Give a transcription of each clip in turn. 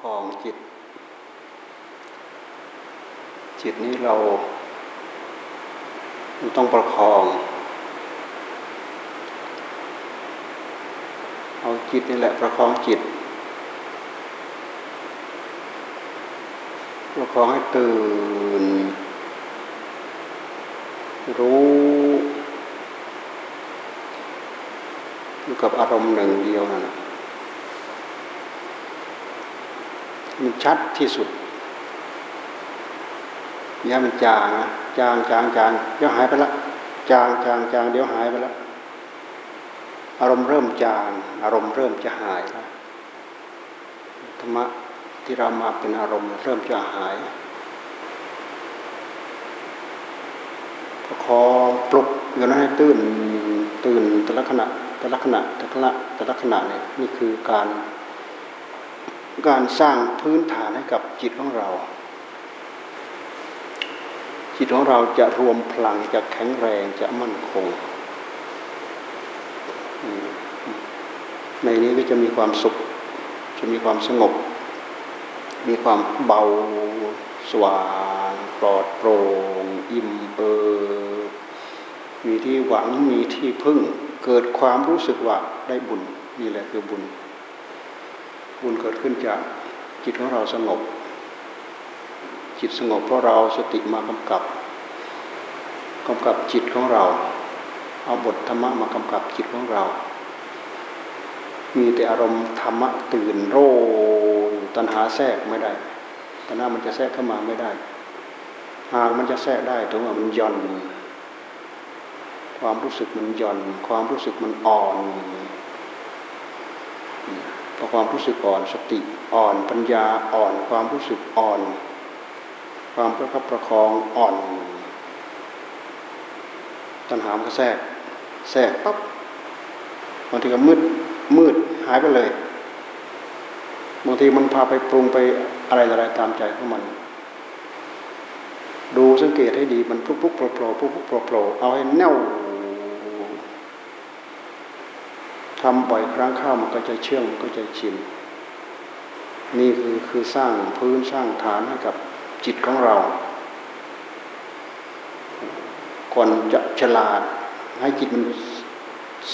ของจิต จิตนี้เราต้องประคอง เอาจิตนี่แหละประคองจิต ประคองให้ตื่น รู้อยู่กับอารมณ์หนึ่งเดียวนั่น มันชัดที่สุดอย่ามันจางนะจางจางจางเดี๋ยวหายไปละจางจางจางเดี๋ยวหายไปละอารมณ์เริ่มจาง อารมณ์เริ่มจะหายแล้วธรรมะที่เรามาเป็นอารมณ์เริ่มจะหายพอปลุกอยู่นั้นให้ตื่นตื่นแต่ละขณะแต่ละขณะแต่ละแต่ละขณะเนี่ยนี่คือการ การสร้างพื้นฐานให้กับจิตของเรา จิตของเราจะรวมพลังจะแข็งแรงจะมั่นคง ในนี้ก็จะมีความสุข จะมีความสงบ มีความเบาสว่างปลอดโปร่งอิ่มเอิบมีที่หวังมีที่พึ่ง เกิดความรู้สึกว่าได้บุญนี่แหละคือบุญ บุญเกิดขึ้นจากจิตของเราสงบ จิตสงบเพราะเราสติมากำกับกำกับจิตของเรา เอาบทธรรมะมากำกับจิตของเรา มีแต่อารมณ์ธรรมะตื่นโรตัณหาแทรกไม่ได้ตัณหามันจะแทรกเข้ามาไม่ได้หากมันจะแทรกได้ตรงว่ามันย่อน ความรู้สึกมันย่อน ความรู้สึกมันอ่อน พอความรู้สึกอ่อนสติอ่อนปัญญาอ่อนความรู้สึกอ่อน ความประคับประคองอ่อน ตัณหามก็แทรกแทรกปั๊บบางทีก็มืดมืดหายไปเลยบางทีมันพาไปปรุงไปอะไรอะไรตามใจของมัน ดูสังเกตให้ดีมันพุกพุกโผล่โผล่พุกพุกโผล่โผล่เอาให้แน่ว ทำบ่อยครั้งเข้ามันก็จะเชื่องก็จะชินนี่คือคือสร้างพื้นสร้างฐานให้กับจิตของเรา ก่อนจะฉลาดให้จิตมัน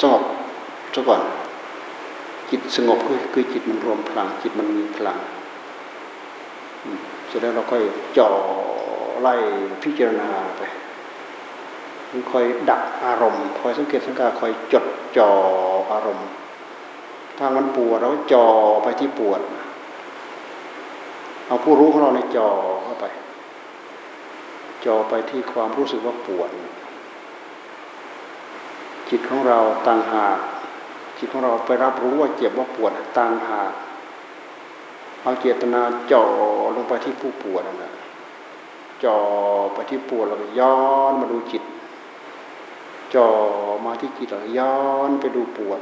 สงบซะก่อน จิตสงบคือคือจิตมันรวมพลัง จิตมันมีพลังเสร็จแล้วเราค่อยจ่อไล่พิจารณาไป คอยดักอารมณ์ คอยสังเกตสังกาคอยจดจ่ออารมณ์ ถ้ามันปวดเราจ่อไปที่ปวด เอาผู้รู้ของเราในจ่อเข้าไป จ่อไปที่ความรู้สึกว่าปวด จิตของเราต่างหากจิตของเราไปรับรู้ว่าเจ็บว่าปวดต่างหากเอาเจตนาจ่อลงไปที่ผู้ปวดนั่นแหละจ่อไปที่ปวดแล้วย้อนมาดูจิต จ่อมาที่จิตแล้วย้อนไปดูปวด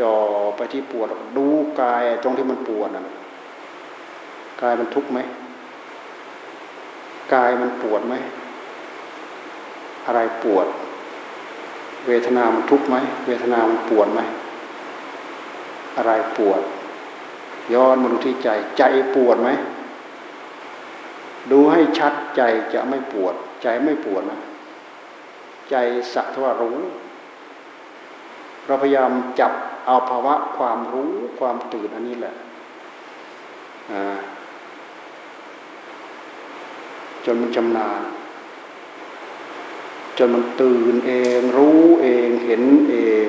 จ่อไปที่ปวดดูกายตรงที่มันปวดน่ะกายมันทุกข์ไหมกายมันปวดไหมอะไรปวด เวทนามันทุกข์ไหมเวทนามันปวดไหมอะไรปวด ย้อนมาดูที่ใจ ใจปวดไหมดูให้ชัดใจจะไม่ปวด ใจไม่ปวดนะ ใจสักทว่ารู้ เราพยายามจับเอาภาวะความรู้ความตื่นอันนี้แหละจนมันชำนาญจนมันตื่นเองรู้เองเห็นเอง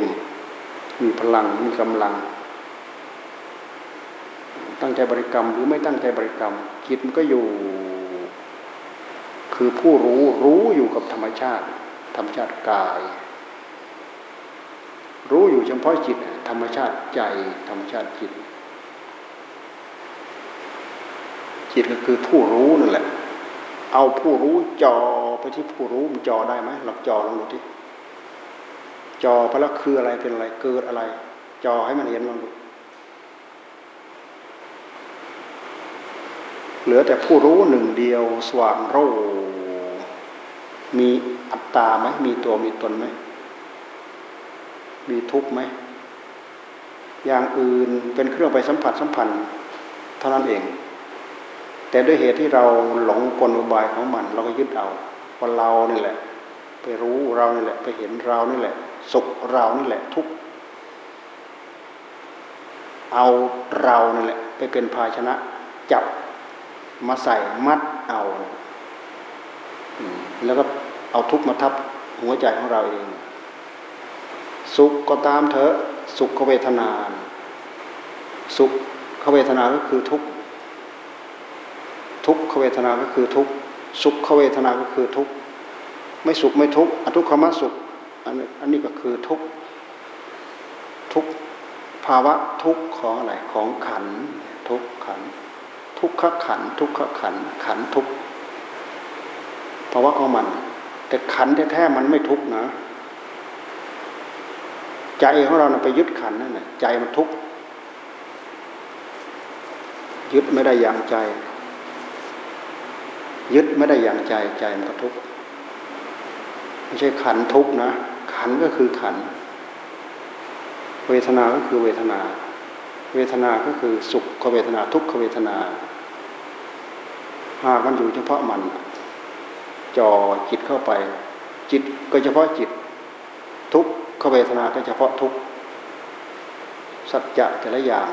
มีพลังมีกำลัง ตั้งใจบริกรรมหรือไม่ตั้งใจบริกรรมจิตมันก็อยู่ คือผู้รู้รู้อยู่กับธรรมชาติ ธรรมชาติกาย รู้อยู่เฉพาะจิต ธรรมชาติใจ ธรรมชาติจิต จิตก็คือผู้รู้นั่นแหละ เอาผู้รู้จอไปที่ผู้รู้มันจอได้ไหมเราจอลองดูที่จอไปแล้วคืออะไรเป็นอะไรเกิดอะไร จอให้มันเห็นลองดูเหลือแต่ผู้รู้หนึ่งเดียวสว่างโรมี อัตตาไหมมีตัวมีตนไหมมีทุกข์ไหมอย่างอื่นเป็นเครื่องไปสัมผัสสัมพันธ์เท่านั้นเอง แต่ด้วยเหตุที่เราหลงกลอุบายของมัน เราก็ยึดเอาว่าเรานี่แหละ ไปรู้เรานี่แหละ ไปเห็นเรานี่แหละ สุขเรานี่แหละ ทุกเอาเรานี่แหละ ไปเป็นภาชนะ จับมาใส่มัดเอา แล้วก็ เอาทุกมาทับหัวใจของเราเอง สุขก็ตามเถอะสุขเวทนา สุขเวทนาก็คือทุกทุกขเวทนาก็คือทุกสุขเวทนาก็คือทุกไม่สุขไม่ทุกอทุกขมสุขอันนี้อันนี้ก็คือทุกทุกภาวะทุกของอะไรของขันทุกขันทุกขขันทุกขขันขันทุกภาวะของมัน แต่ขันแท้ๆมันไม่ทุกนะ ใจของเราไปยึดขันนั่นแหละใจมันทุกยึดไม่ได้อย่างใจ ยึดไม่ได้อย่างใจใจมันก็ทุกไม่ใช่ขันทุกนะ ขันก็คือขัน เวทนาก็คือเวทนา เวทนาก็คือสุขเวทนาทุกขเวทนา หากมันอยู่เฉพาะมัน จ่อจิตเข้าไป จิตก็เฉพาะจิต ทุกขเวทนาก็เฉพาะทุกสัจจะแต่ละอย่าง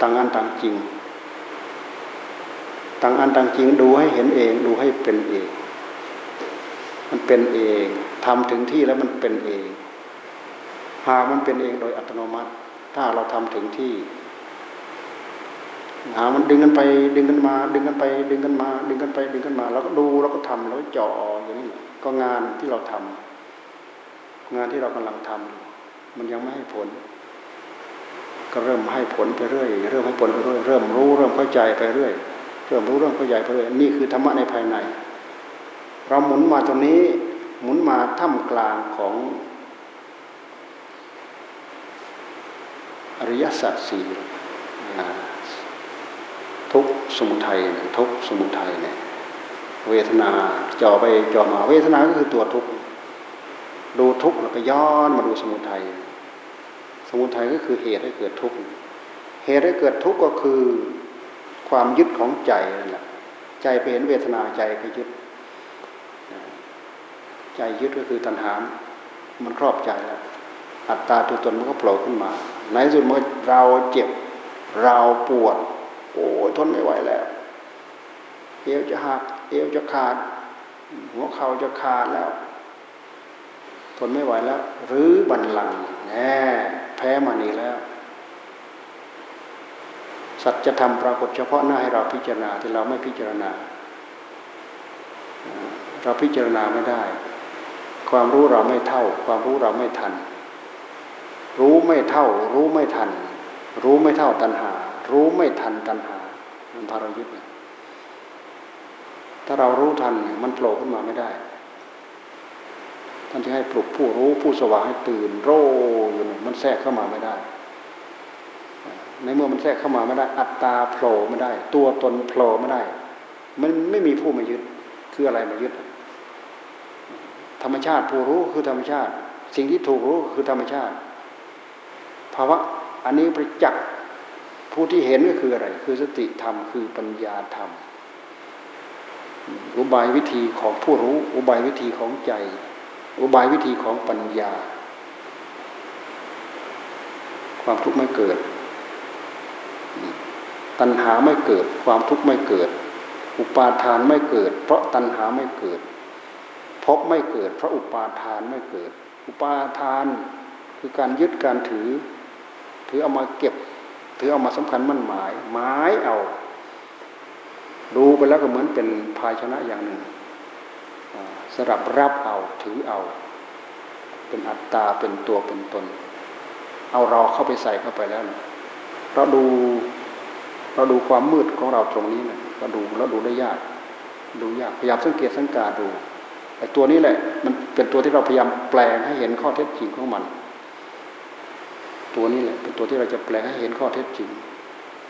ต่างอันต่างจริง ต่างอันต่างจริงดูให้เห็นเองดูให้เป็นเอง มันเป็นเองทำถึงที่แล้วมันเป็นเอง หากมันเป็นเองโดยอัตโนมัติ ถ้าเราทำถึงที่ หามันดึงกันไป ดึงกันมา ดึงกันไป ดึงกันมา ดึงกันไป ดึงกันมาเราก็ดูเราก็ทำเราจ่ออย่างนี้ก็งานที่เราทำงานที่เรากำลังทำมันยังไม่ให้ผล ก็เริ่มให้ผลไปเรื่อยเริ่มให้ผลไปเรื่อยเริ่มรู้เริ่มเข้าใจไปเรื่อยเริ่มรู้เริ่มเข้าใจไปเรื่อยนี่คือธรรมะในภายใน เราหมุนมาตรงนี้ หมุนมาท่ามกลางของอริยสัจสี่ ทุกสมุทัยทุกสมุทัยเนี่ยเวทนาจ่อไปจ่อมาเวทนาก็คือตัวทุกดูทุกแล้วก็ย้อนมาดูสมุทัยสมุทัยก็คือเหตุให้เกิดทุกข์เหตุให้เกิดทุกข์ก็คือความยึดของใจนั่นแหละใจไปเห็นเวทนาใจไปยึด ใจยึดก็คือตัณหา มันครอบใจแล้วอัตตาตัวตนมันก็โผล่ขึ้นมา ในสุดเมื่อเราเจ็บเราปวด โอ้ทนไม่ไหวแล้ว เอวจะหัก เอวจะขาด หัวเข่าจะขาดแล้ว ทนไม่ไหวแล้ว หรือบันลังแน่แพ้มานี่แล้ว สัจธรรมปรากฏเฉพาะหน้าให้เราพิจารณาที่เราไม่พิจารณา เราพิจารณาไม่ได้ ความรู้เราไม่เท่า ความรู้เราไม่ทัน รู้ไม่เท่า รู้ไม่ทัน รู้ไม่เท่าตัณหา รู้ไม่ทันตัณหา มันพาเรายึดถ้าเรารู้ทันมันโผล่ขึ้นมาไม่ได้ท่านจะให้ปลุกผู้รู้ผู้สว่างให้ตื่นโร่อยู่มันแทรกเข้ามาไม่ได้ ในเมื่อมันแทรกเข้ามาไม่ได้ อัตตาโผล่ไม่ได้ ตัวตนโผล่ไม่ได้ มันไม่มีผู้มายึดคืออะไรมายึด ธรรมชาติผู้รู้คือธรรมชาติ สิ่งที่ถูกรู้คือธรรมชาติ ภาวะอันนี้ประจักษ์ ผู้ที่เห็นก็คืออะไร คือสติธรรมคือปัญญาธรรม อุบายวิธีของผู้รู้ อุบายวิธีของใจ อุบายวิธีของปัญญา ความทุกข์ไม่เกิด ตัณหาไม่เกิด ความทุกข์ไม่เกิด อุปาทานไม่เกิด เพราะตัณหาไม่เกิดพบไม่เกิด เพราะอุปาทานไม่เกิด อุปาทานคือการยึดการถือ ถือเอามาเก็บ ถือเอามาสำคัญมั่นหมายหมายเอา ดูไปแล้วก็เหมือนเป็นภาชนะอย่างหนึ่งสำหรับรับเอาถือเอา เป็นอัตตาเป็นตัวเป็นตน เอาเราเข้าไปใส่เข้าไปแล้วเราดูเราดูความมืดของเราตรงนี้นะเราดูแล้วดูได้ยากดูยากพยายามสังเกตสังการดูไอ้ตัวนี้แหละ มันเป็นตัวที่เราพยายามแปลงให้เห็นข้อเท็จจริงของมัน ตัวนี้แหละเป็นตัวที่เราจะแปลให้เห็นข้อเท็จจริง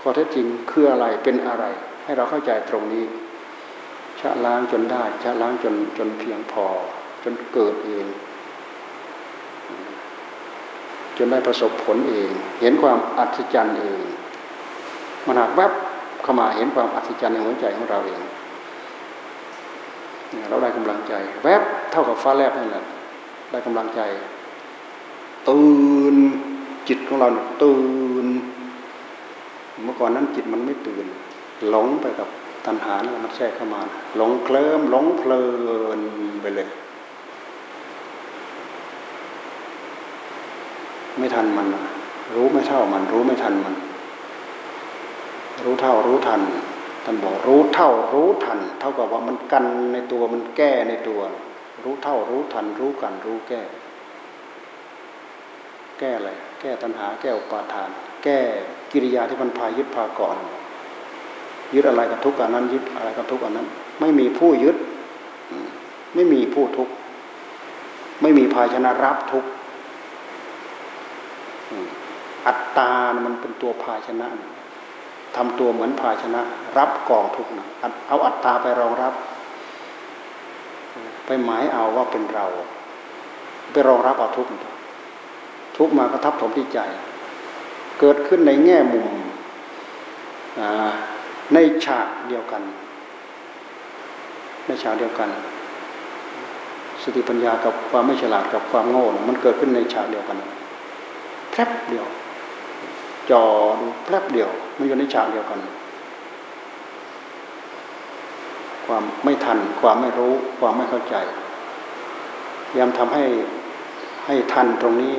ข้อเท็จจริงคืออะไรเป็นอะไร ให้เราเข้าใจตรงนี้ชะล้างจนได้ชะล้างจนจนเพียงพอ จนเกิดเองจจนได้ประสบผลเอง เห็นความอัศจรรย์เองมันหากแวบเข้ามาเห็นความอัศจรรย์ในหัวใจของเราเองเราได้กำลังใจ แวบเท่ากับฟ้าแลบนั่นแหละได้กำลังใจตื่น จิตของเราตื่น เมื่อก่อนนั้นจิตมันไม่ตื่น หลงไปกับตัณหาแล้วมันแทรกเข้ามา หลงเคลิ้มหลงเพลินไปเลย ไม่ทันมัน รู้ไม่เท่ามัน รู้ไม่ทันมัน รู้เท่ารู้ทันท่านบอกรู้เท่ารู้ทัน เท่ากับว่ามันกันในตัวมันแก้ในตัว รู้เท่ารู้ทัน รู้กันรู้แก้ แก้อะไร แก้ตัณหา แก้อุปาทาน แก้กิริยาที่มันพายึดพาก่อน ยึดอะไรกับทุกข์อันนั้น ยึดอะไรกับทุกข์อันนั้น ไม่มีผู้ยึด ไม่มีผู้ทุกข์ ไม่มีภาชนะรับทุกข์อัตตา มันเป็นตัวภาชนะทำตัวเหมือนภาชนะ รับกองทุกข์เอาอัตตาไปรองรับ ไปหมายเอาว่าเป็นเรา ไปรองรับเอาทุกข์ ทุกมากระทับถมที่ใจ เกิดขึ้นในแง่มุมในฉากเดียวกัน ในฉากเดียวกัน สติปัญญากับความไม่ฉลาดกับความโง่มันเกิดขึ้นในฉากเดียวกันแป๊บเดียวจอดูแป๊บเดียว มันอยู่ในฉากเดียวกัน ความไม่ทัน ความไม่รู้ ความไม่เข้าใจพยายามทำให้ให้ทันตรงนี้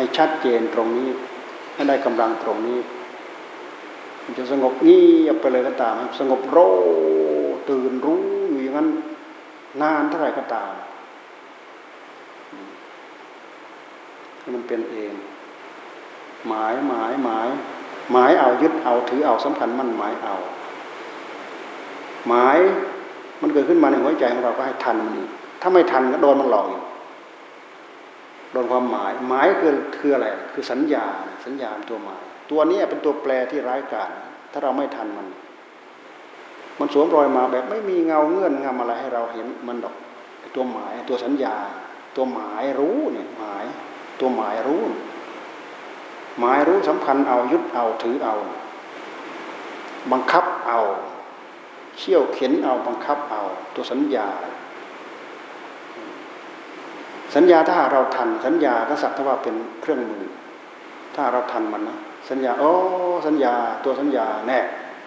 ให้ชัดเจนตรงนี้ให้ได้กำลังตรงนี้ มันจะสงบเงียบไปเลยก็ตาม สงบโรตื่นรู้อยู่อย่างนั้นนานเท่าไหร่ก็ตามให้มันเป็นเอง หมายหมายหมายหมายเอายึดเอาถือเอาสำคัญมั่นหมายเอา หมายมันเกิดขึ้นมาในหัวใจของเราก็ให้ทันมันอีกถ้าไม่ทันก็โดนมันหลอกอีก โดนความหมาย หมายคือคืออะไร คือสัญญา สัญญาตัวหมาย ตัวนี้เป็นตัวแปรที่ร้ายกาจถ้าเราไม่ทันมัน มันสวมรอยมาแบบไม่มีเงาเงื่อนงำอะไรให้เราเห็นมันดอกตัวหมายตัวสัญญา ตัวหมายรู้เนี่ยหมาย ตัวหมายรู้ หมายรู้สำคัญเอายึดเอาถือเอา บังคับเอาเชี่ยวเข็นเอาบังคับเอา ตัวสัญญา สัญญาถ้าเราทัน สัญญาก็สักว่าเป็นเครื่องมือ ถ้าเราทันมันนะสัญญาโอ้สัญญาตัวสัญญาแน่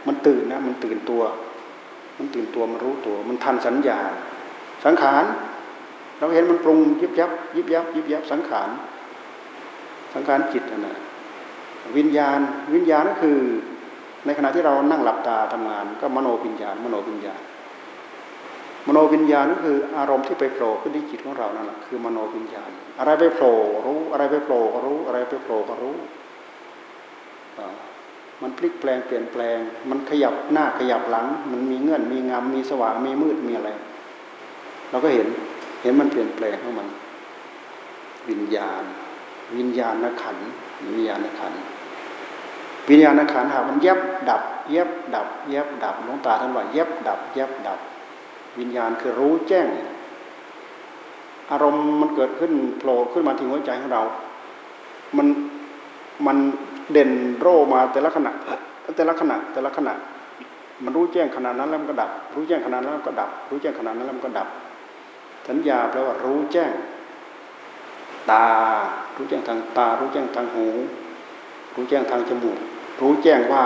มันตื่นนะ มันตื่นตัว มันตื่นตัวมันรู้ตัว มันทันสัญญา สังขาร เราเห็นมันปรุงยิบยับ ยิบยับยิบยับสังขารสังขารจิตนะวิญญาณ วิญญาณก็คือ ในขณะที่เรานั่งหลับตาทำงาน ก็มโนวิญญาณ มโนวิญญาณ มโนวิญญาณก็คืออารมณ์ที่ไปโผล่ขึ้นที่จิตของเรานั่นแหละคือมโนวิญญาณ อะไรไปโผล่รู้ อะไรไปโผล่ก็รู้ อะไรไปโผล่ก็รู้มันพลิกแปลงเปลี่ยนแปลง มันขยับหน้าขยับหลัง มันมีเงื่อนมีงามมีสว่างมีมืดมีอะไร เราก็เห็นเห็นมันเปลี่ยนแปลงของมัน วิญญาณ วิญญาณนักขันวิญญาณนักขันวิญญาณนักขันหามันเย็บดับ เย็บดับ เย็บดับหลวงตาท่านว่าเย็บดับ เย็บดับ วิญญาณคือรู้แจ้ง อารมณ์มันเกิดขึ้นโผล่ขึ้นมาที่หัวใจของเรา มันมันเด่นโรมาแต่ละขณะแต่ละขณะแต่ละขณะ มันรู้แจ้งขนาดนั้นแล้วมันก็ดับ รู้แจ้งขนาดนั้นแล้วก็ดับ รู้แจ้งขนาดนั้นแล้วมันก็ดับ สัญญาแปลว่ารู้แจ้ง ตา รู้แจ้งทางตา รู้แจ้งทางหู รู้แจ้งทางจมูก รู้แจ้งว่า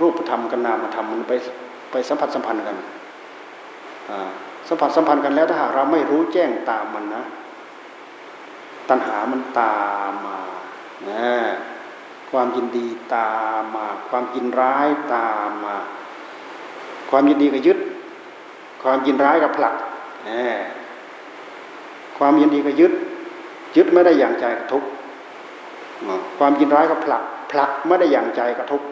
รูปธรรมกับนามธรรมมันไปไปสัมผัสสัมพันธ์กัน สัมผัสสัมพันธ์กันแล้วถ้าหากเราไม่รู้แจ้งตามมันนะ ตัณหามันตามมานะความยินดีตามมา ความยินร้ายตามมา ความยินดีก็ยึด ความยินร้ายก็ผลักความยินดีก็ยึด ยึดไม่ได้อย่างใจกระทุกความยินร้ายก็ผลักผลักไม่ได้อย่างใจกระทุก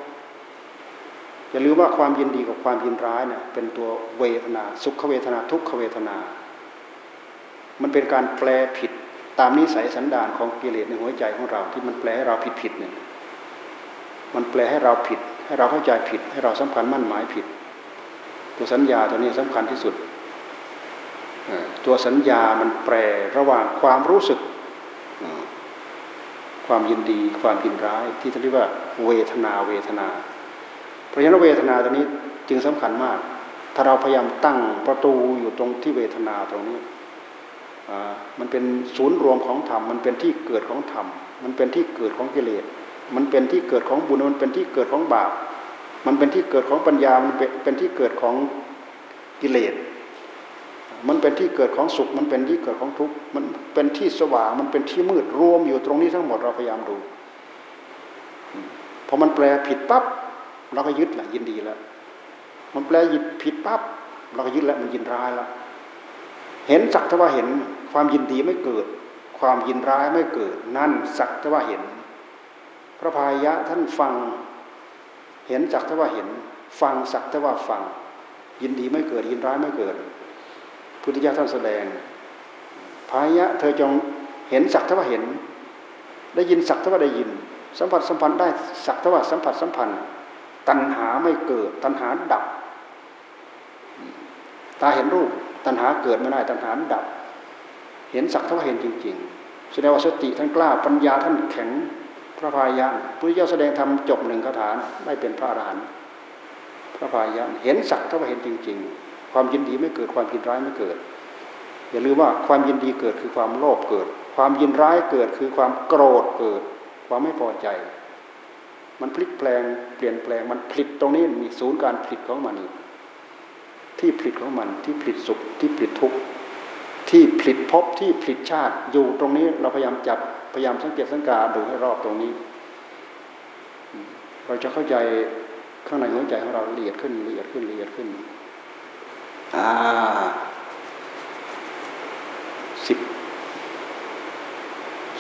อย่าลืมว่าความยินดีกับความยินร้ายเนี่ยเป็นตัวเวทนา สุขเวทนาทุกขเวทนา มันเป็นการแปลผิดตามนิสัยสันดานของกิเลสในหัวใจของเราที่มันแปลให้เราผิดผิดเนี่ยมันแปลให้เราผิด ให้เราเข้าใจผิด ให้เราสำคัญมั่นหมายผิด ตัวสัญญาตัวนี้สำคัญที่สุด ตัวสัญญามันแปลระหว่างความรู้สึก ความยินดี ความยินร้าย ที่เรียกว่าเวทนาเวทนา ราะฉะนั้นเวทนาตัวนี้จึงสำคัญมาก ถ้าเราพยายามตั้งประตูอยู่ตรงที่เวทนาตรงนี้มันเป็นศูนย์รวมของธรรม มันเป็นที่เกิดของธรรม มันเป็นที่เกิดของกิเลส มันเป็นที่เกิดของบุญ มันเป็นที่เกิดของบาป มันเป็นที่เกิดของปัญญา มันเป็นที่เกิดของกิเลส มันเป็นที่เกิดของสุข มันเป็นที่เกิดของทุกข์ มันเป็นที่สว่าง มันเป็นที่มืดรวมอยู่ตรงนี้ทั้งหมดเราพยายามดู พอมันแปลผิดปั๊บ เราก็ยึดแหละยินดีแล้ว มันแปลยิดผิดปั๊บเราก็ยึดแล้วมันยินร้ายแล้วเห็นสักทว่าเห็นความยินดีไม่เกิด ความยินร้ายไม่เกิด นั่นสักทว่าเห็น พระพายะท่านฟัง เห็นสักทว่าเห็น ฟังสักทว่าฟัง ยินดีไม่เกิด ยินร้ายไม่เกิด พุทธิยถาท่านแสดงพายะเธอจงเห็นสักทว่าเห็น ได้ยินสักทว่าได้ยิน สัมผัสสัมพันธ์ได้สักทว่าสัมผัสสัมพันธ์ ตัณหาไม่เกิด ตัณหาดับ ตาเห็นรูป ตัณหาเกิดไม่ได้ตัณหาดับ เห็นสักเท่าเห็นจริง ๆ แสดงว่าสติท่านกล้าปัญญาท่านแข็งพระพายะพระเจ้าแสดงธรรมจบหนึ่งคาถาได้เป็นพระอรหันต์พระพายะเห็นสักเท่าเห็นจริง ๆ ความยินดีไม่เกิดความยินร้ายไม่เกิด อย่าลืมว่าความยินดีเกิดคือความโลภเกิด ความยินร้ายเกิดคือความโกรธเกิด ความไม่พอใจ มันพลิกแปลงเปลี่ยนแปลงมันผลิตตรงนี้มีศูนย์การผลิตของมัน ที่ผลิตของมันที่ผลิตสุขที่ผลิตทุกข์ที่ผลิตภพที่ผลิตชาติอยู่ตรงนี้เราพยายามจับพยายามสังเกตสังกาดูให้รอบตรงนี้ เราจะเข้าใจข้างในหัวใจของเราละเอียดขึ้นละเอียดขึ้นละเอียดขึ้นอ่าสิบ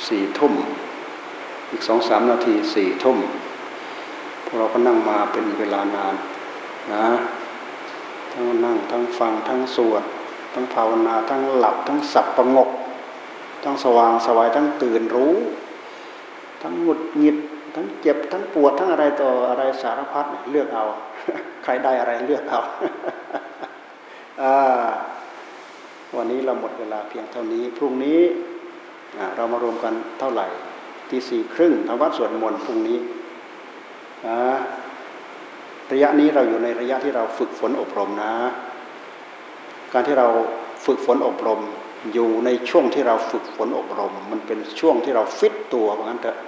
สี่ทุ่มอีกสองสามนาทีสี่ทุ่ม เราก็นั่งมาเป็นเวลานานนะทั้งนั่งทั้งฟังทั้งสวด ทั้งภาวนาทั้งหลับ ทั้งสับประงก ทั้งสว่างสวายทั้งตื่นรู้ ทั้งหงุดหงิดทั้งเจ็บทั้งปวดทั้งอะไรต่ออะไรสารพัดเลือกเอา ใครได้อะไรเลือกเอาวันนี้เราหมดเวลาเพียงเท่านี้ พรุ่งนี้เรามารวมกันเท่าไหร่ที่สี่ครึ่งทำวัดสวดมนต์พรุ่งนี้ ระยะนี้เราอยู่ในระยะที่เราฝึกฝนอบรมนะ การที่เราฝึกฝนอบรม อยู่ในช่วงที่เราฝึกฝนอบรม มันเป็นช่วงที่เราฟิตตัวเพราะงั้นเถอะ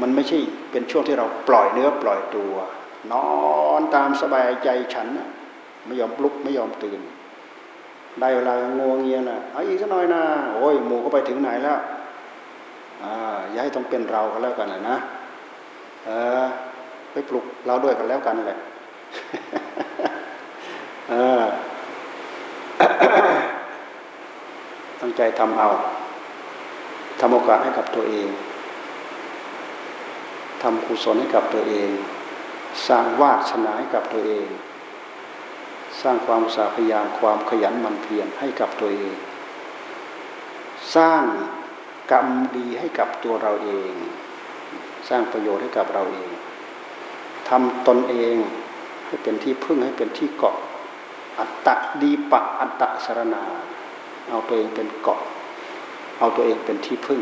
มันไม่ใช่เป็นช่วงที่เราปล่อยเนื้อปล่อยตัว นอนตามสบายใจฉันไม่ยอมลุกไม่ยอมตื่น ได้เวลางวงเงียนะเอาอีกสักหน่อยนะโอ้ยหมูก็ไปถึงไหนแล้วอ่าอย่าให้ต้องเป็นเราก็แล้วกันนะเออ ไปปลุกเราด้วยกันแล้วกันแหละตั้งใจทำเอาทำโอกาสให้กับตัวเองทำกุศลให้กับตัวเอง สร้างวาสนาให้กับตัวเอง สร้างความสาพยายามความขยันมันเพียรให้กับตัวเอง สร้างกรรมดีให้กับตัวเราเอง สร้างประโยชน์ให้กับเราเอง ทำตนเองให้เป็นที่พึ่งให้เป็นที่เกาะ อัตตะดีปะอัตตะสารนาเอาตัวเองเป็นเกาะ เอาตัวเองเป็นที่พึ่ง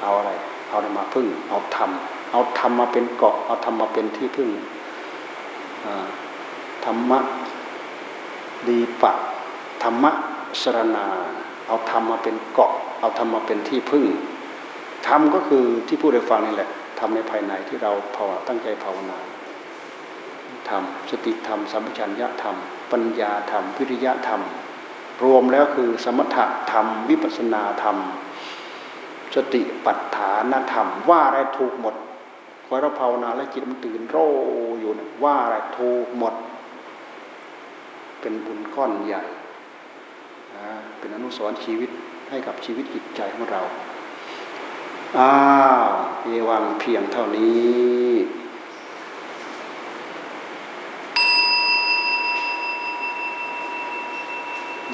เอาอะไร เอาอะไรมาพึ่ง เอาธรรม เอาธรรมมาเป็นเกาะ เอาธรรมมาเป็นที่พึ่งธรรมะดีปะธรรมะสรนาเอาธรรมมาเป็นเกาะ เอาธรรมมาเป็นที่พึ่งธรรมก็คือที่พูดให้ฟังนี่แหละ ทำในภายในที่เราภาวตั้งใจภาวนาธรรมสติธรรมสัมปชัญญะธรรม ปัญญาธรรมวิริยะธรรม รวมแล้วคือสมถะธรรม วิปัสนาธรรม สติปัฏฐานธรรม ว่าอะไรถูกหมดคอเราภาวนาแล้วจิตมันตื่นโรอยู่นะว่าอะไรถูกหมด เป็นบุญก้อนใหญ่เป็นอนุสรณ์ชีวิตให้กับชีวิตจิตใจของเรา อ้าวเอวังเพียงเท่านี้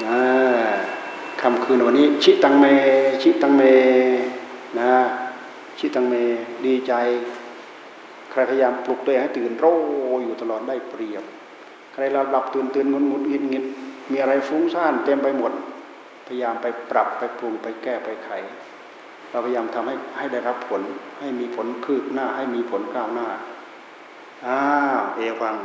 นะคำคืนวันนี้ ชิตังเม ชิตังเม นะ ชิตังเม ดีใจ ใครพยายามปลุกตัวเองให้ตื่นโรอยู่ตลอดได้เปรียบ ใครเราหลับตื่นตื่นงุนงุนงินงินมีอะไรฟุ้งซ่านเต็มไปหมด พยายามไปปรับไปปรุงไปแก้ไปไข เราพยายามทำให้ให้ได้รับผล ให้มีผลคืบหน้า ให้มีผลก้าวหน้าอ้าวเอวัง